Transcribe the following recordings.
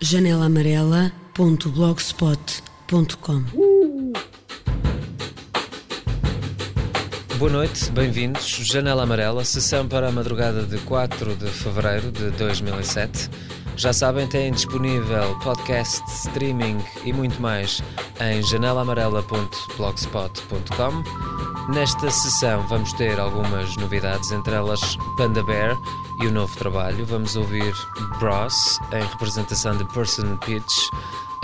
janelaamarela.blogspot.com Boa noite, bem-vindos. Janela Amarela, sessão para a madrugada de 4 de fevereiro de 2007. Já sabem, têm disponível podcast, streaming e muito mais em janelaamarela.blogspot.com. Nesta sessão vamos ter algumas novidades, entre elas Panda Bear e o novo trabalho. Vamos ouvir Bros em representação de Person Pitch.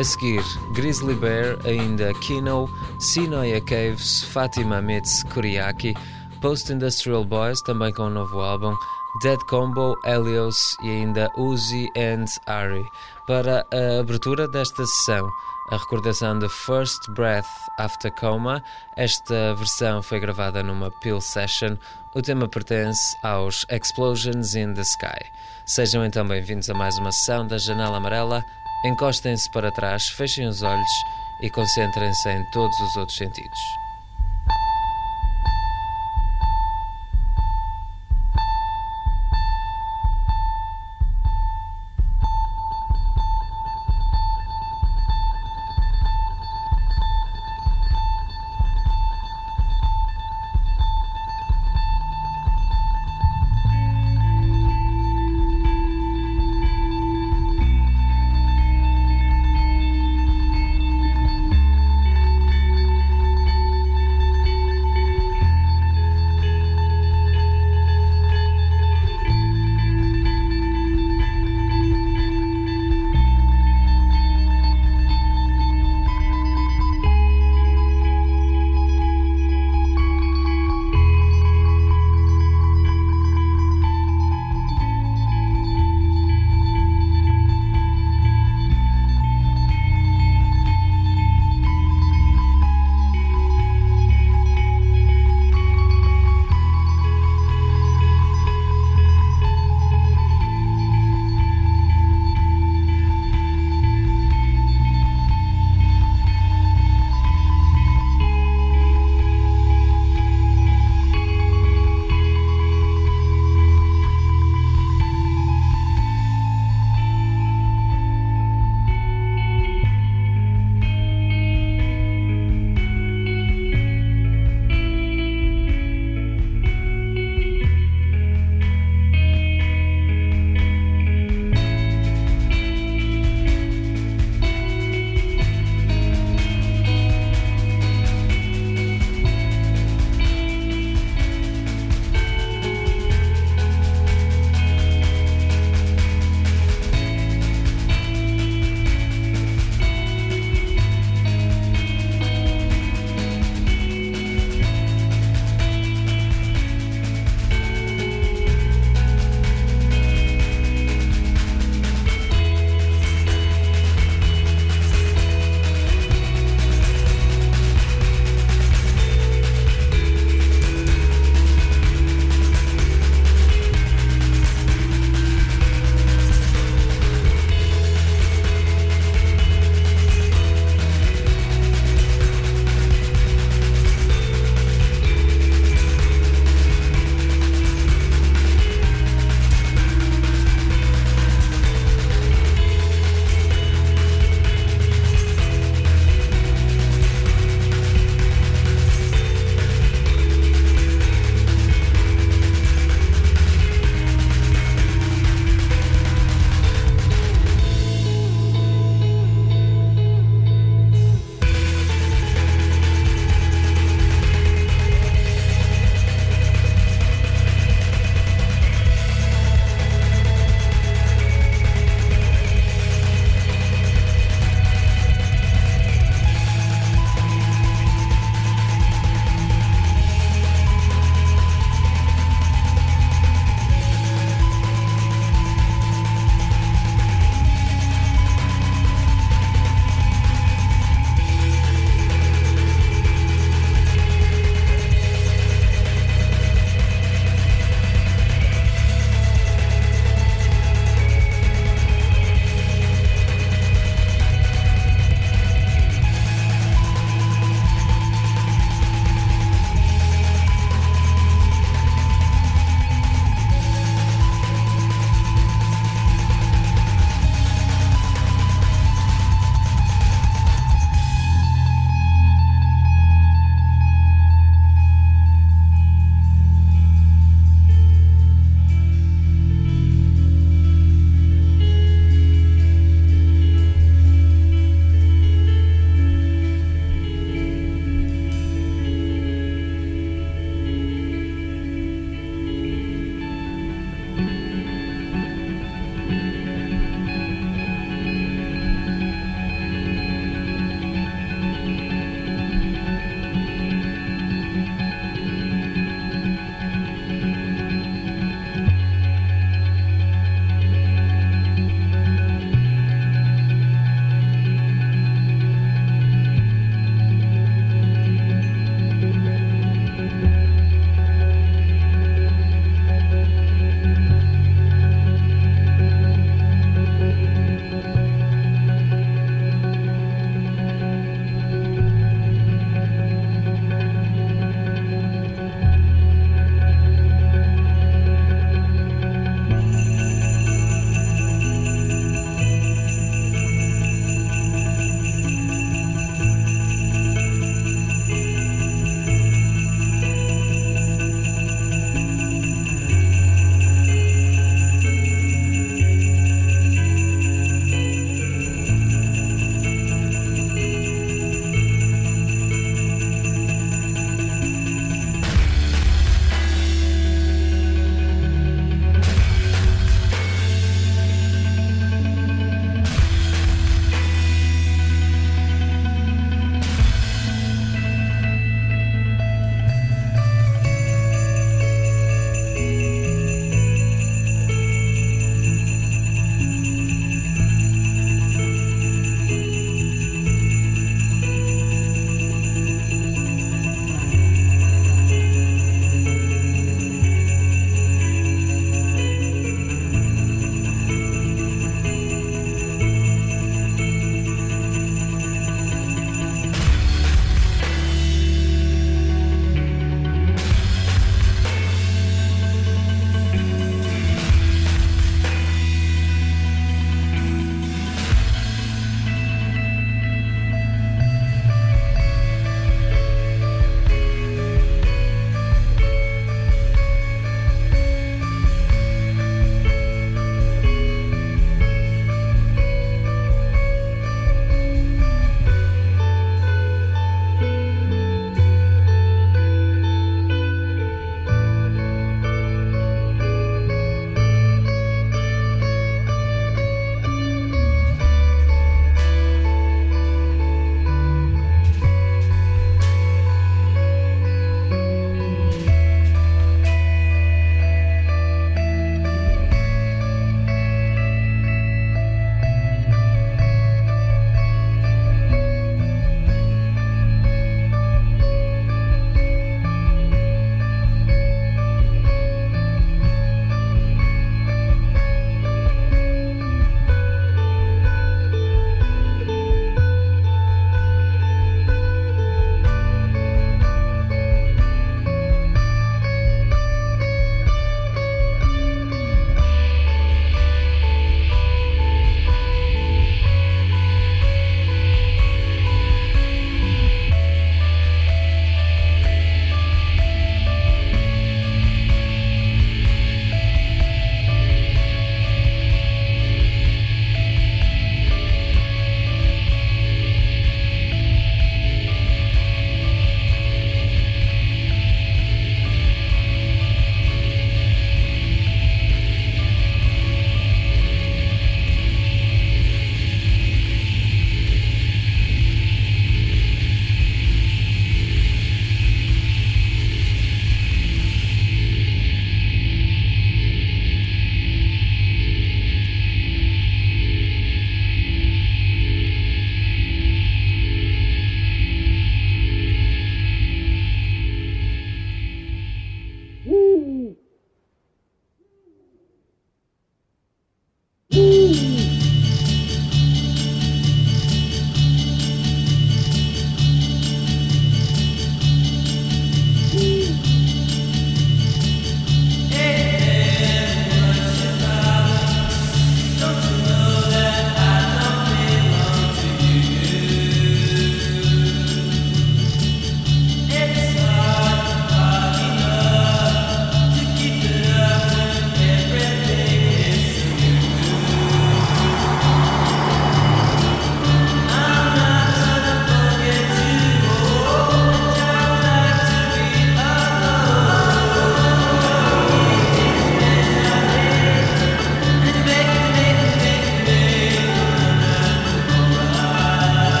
A seguir, Grizzly Bear, ainda Kino, Sinoia Caves, Fatima meets Kuriaki, Post Industrial Boys, também com um novo álbum, Dead Combo, Helios e ainda Uzi and Ari. Para a abertura desta sessão, a recordação de First Breath After Coma. Esta versão foi gravada numa Pill Session. O tema pertence aos Explosions in the Sky. Sejam então bem-vindos a mais uma sessão da Janela Amarela. Encostem-se para trás, fechem os olhos e concentrem-se em todos os outros sentidos.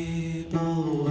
people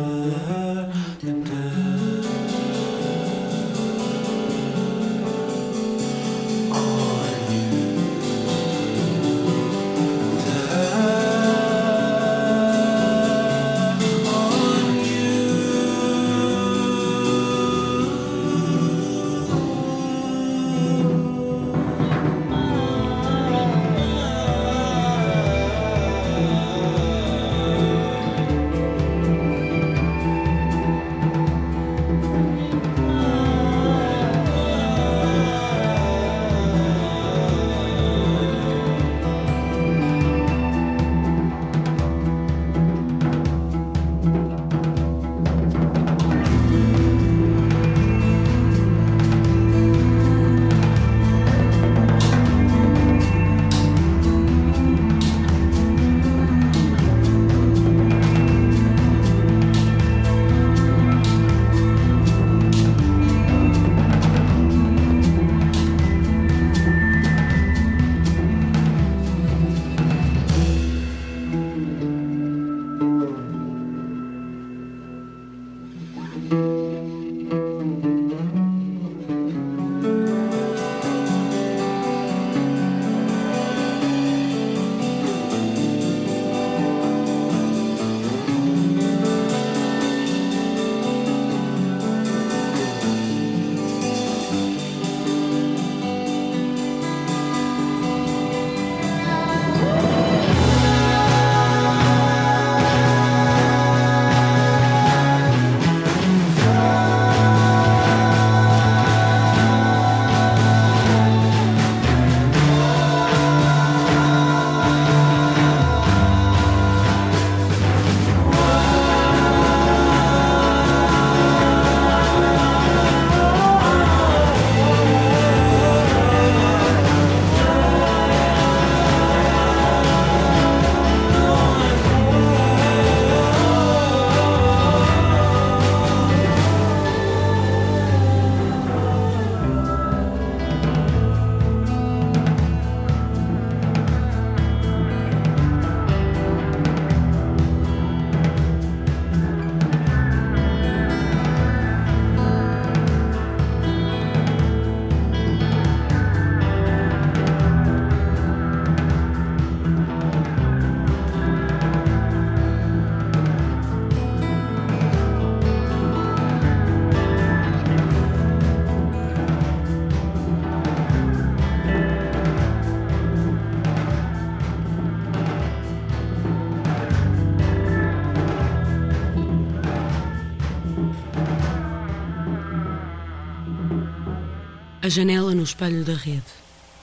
Janela no espelho da rede.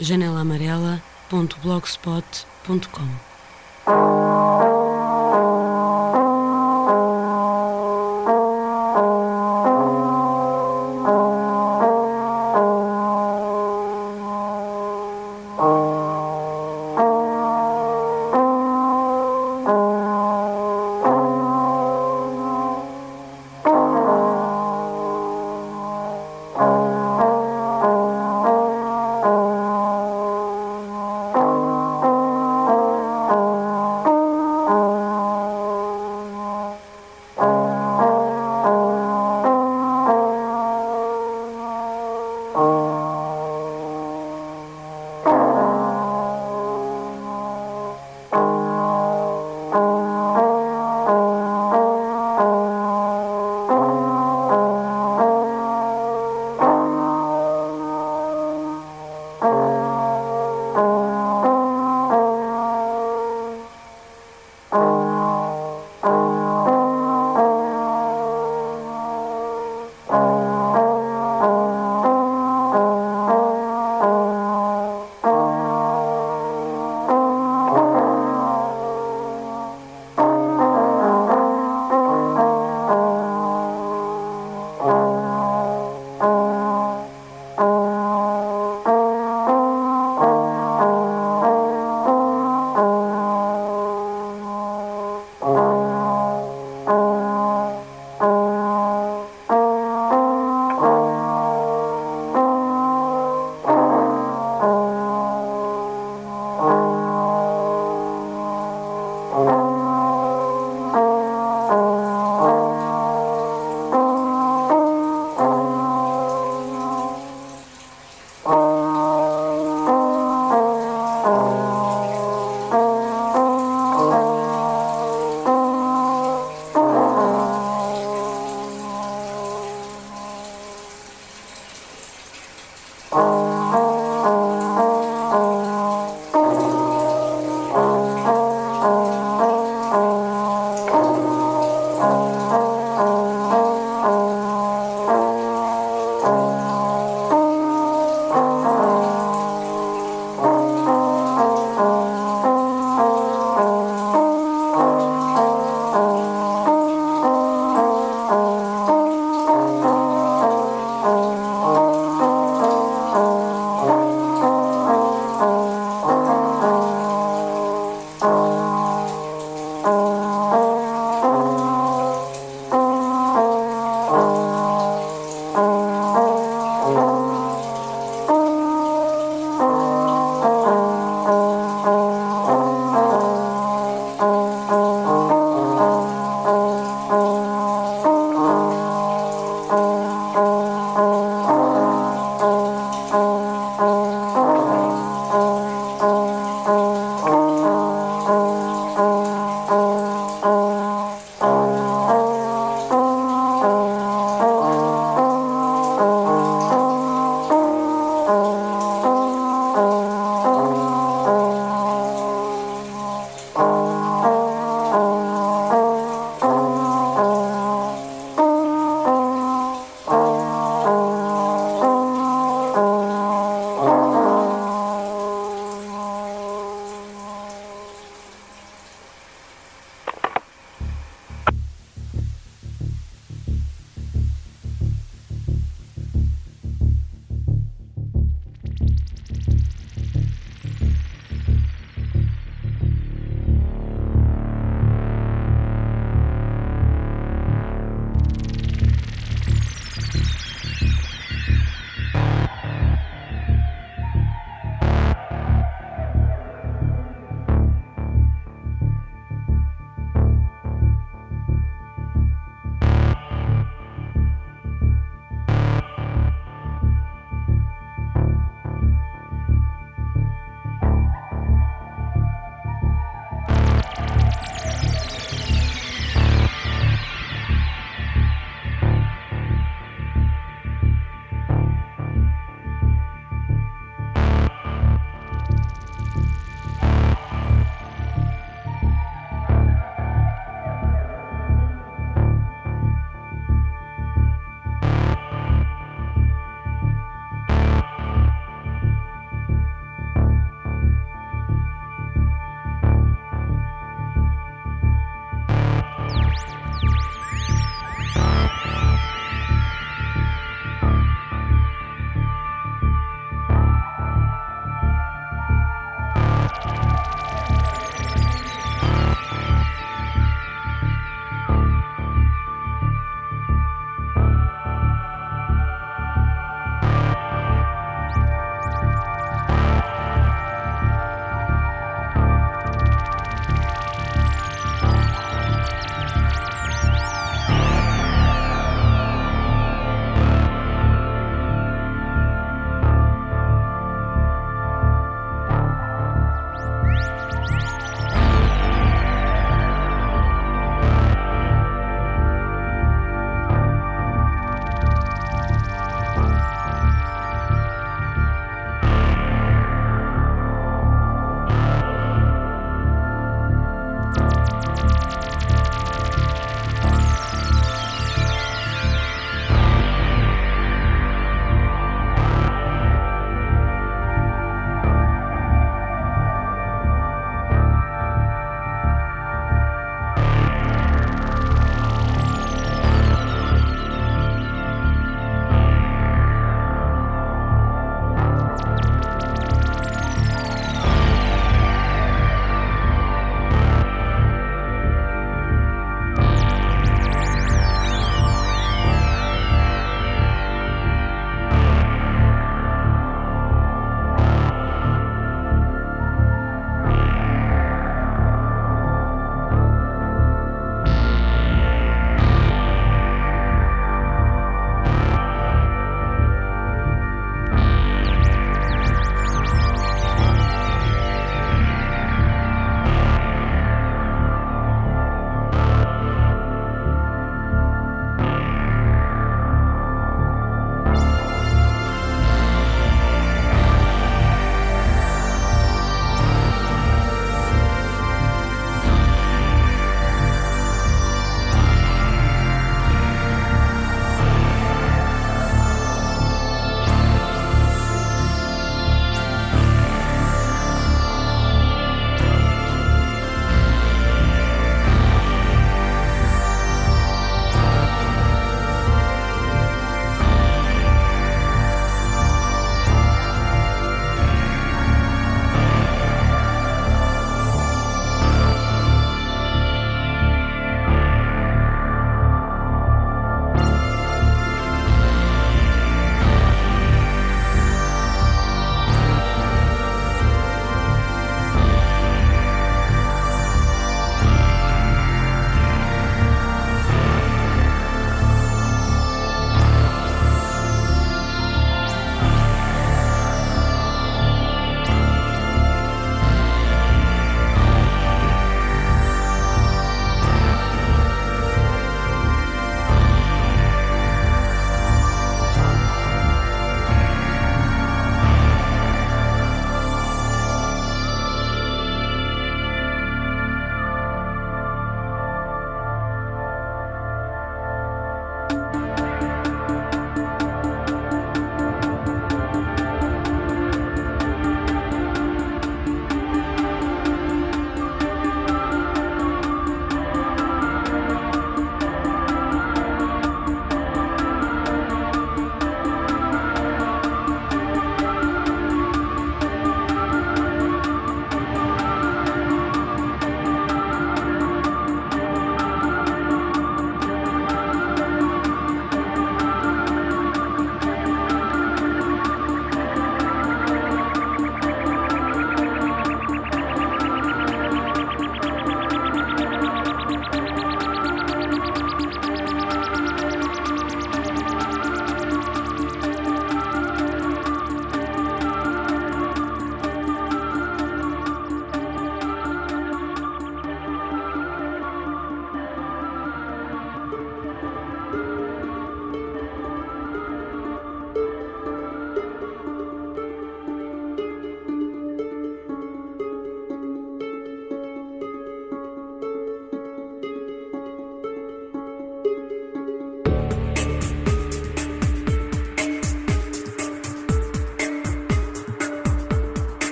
janelaamarela.blogspot.com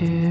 nature.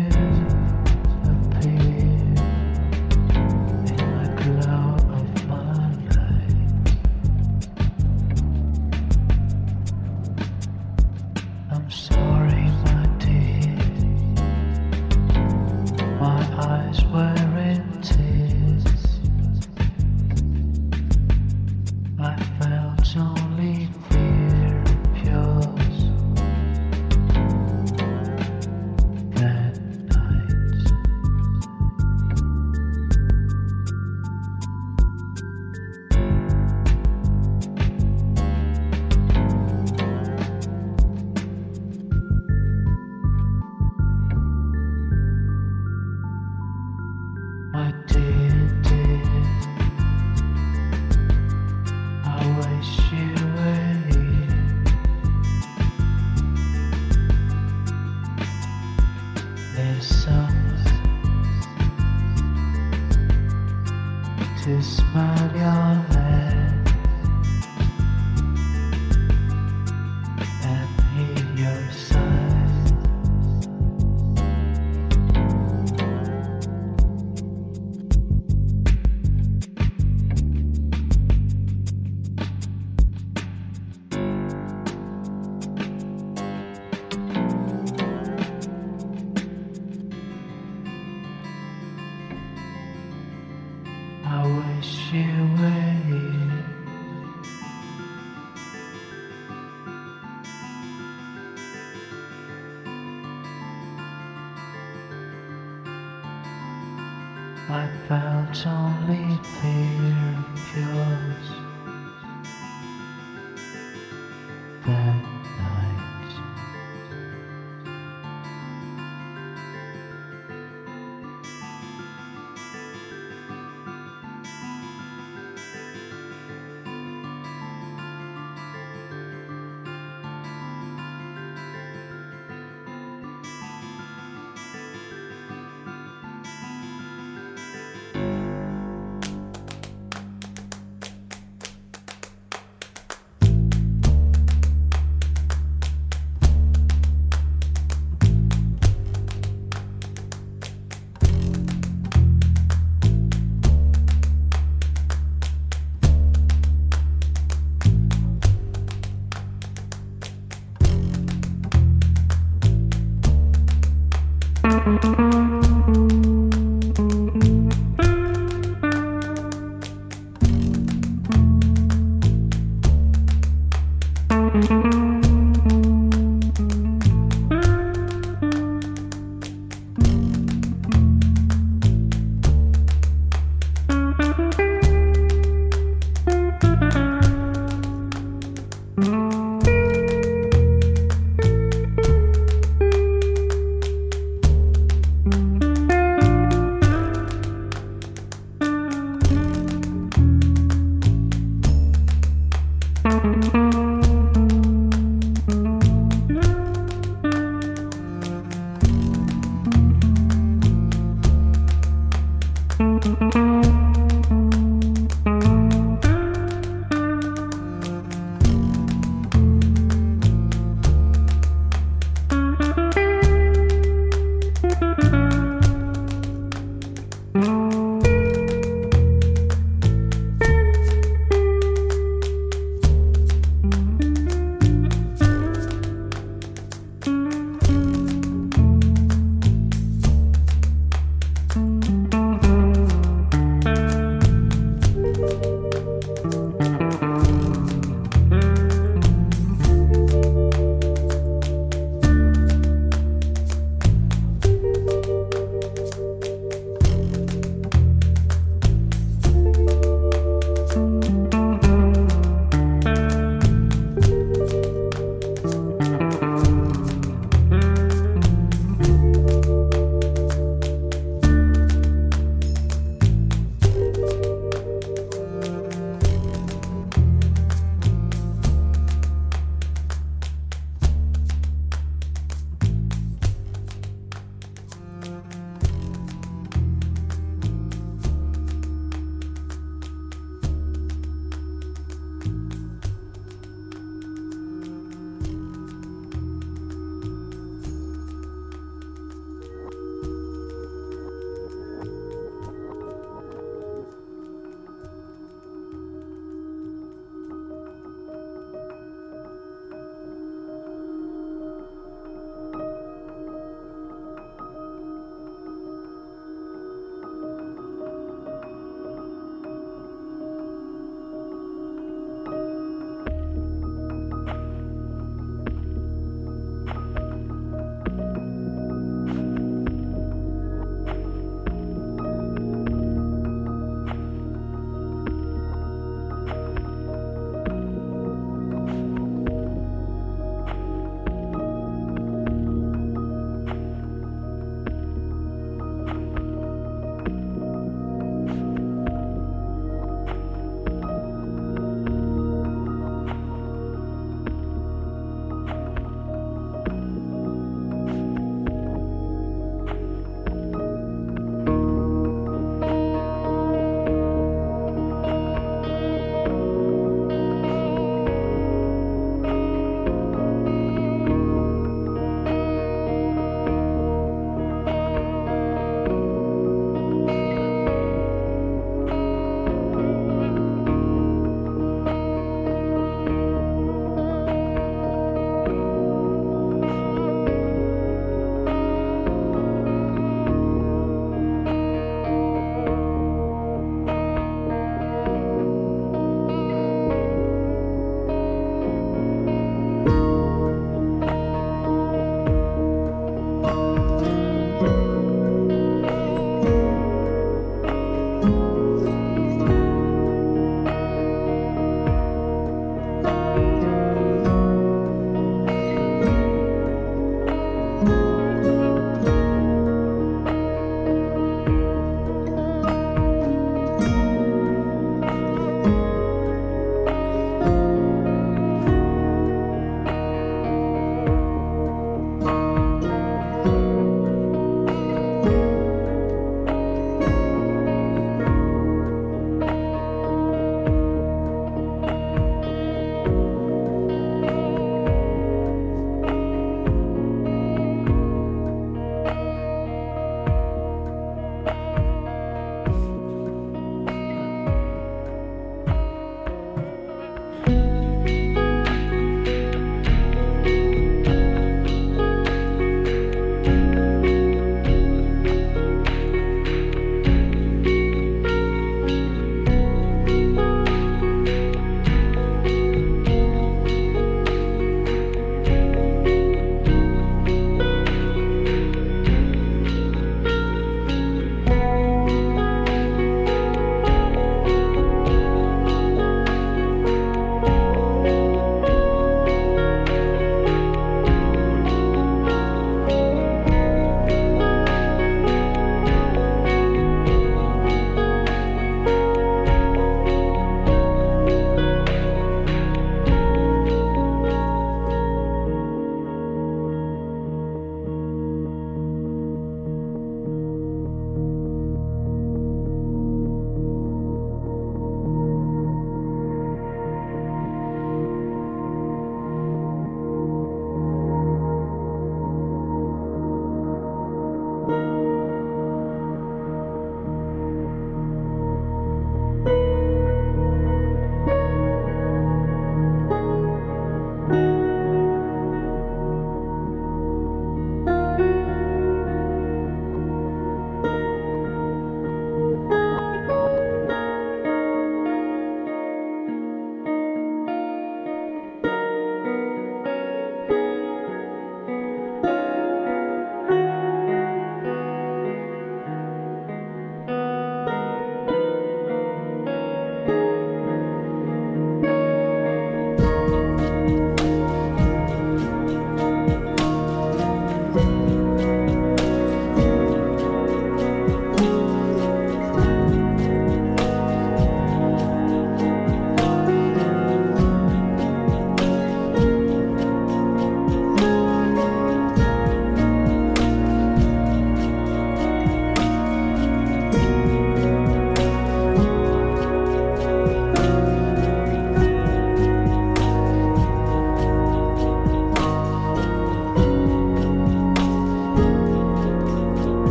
I felt only fear and yours.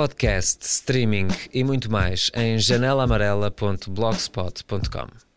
Podcast, streaming e muito mais em janelaamarela.blogspot.com.